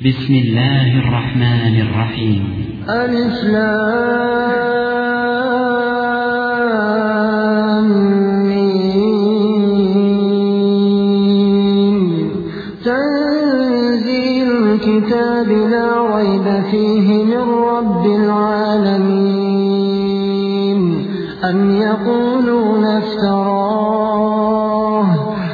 بسم الله الرحمن الرحيم. الإسلام تنزيل الكتاب لا ريب فيه من رب العالمين. أم يقولون افتراه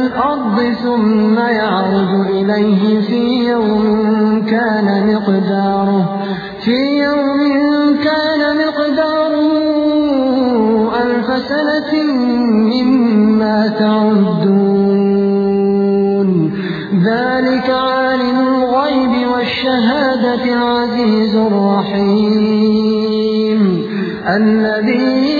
الأرض ثم يعرج إليه في يوم كان مقداره في يوم كان مقداره ألف سنة مما تعدون. ذلك عالم الغيب والشهادة العزيز الرحيم. الذي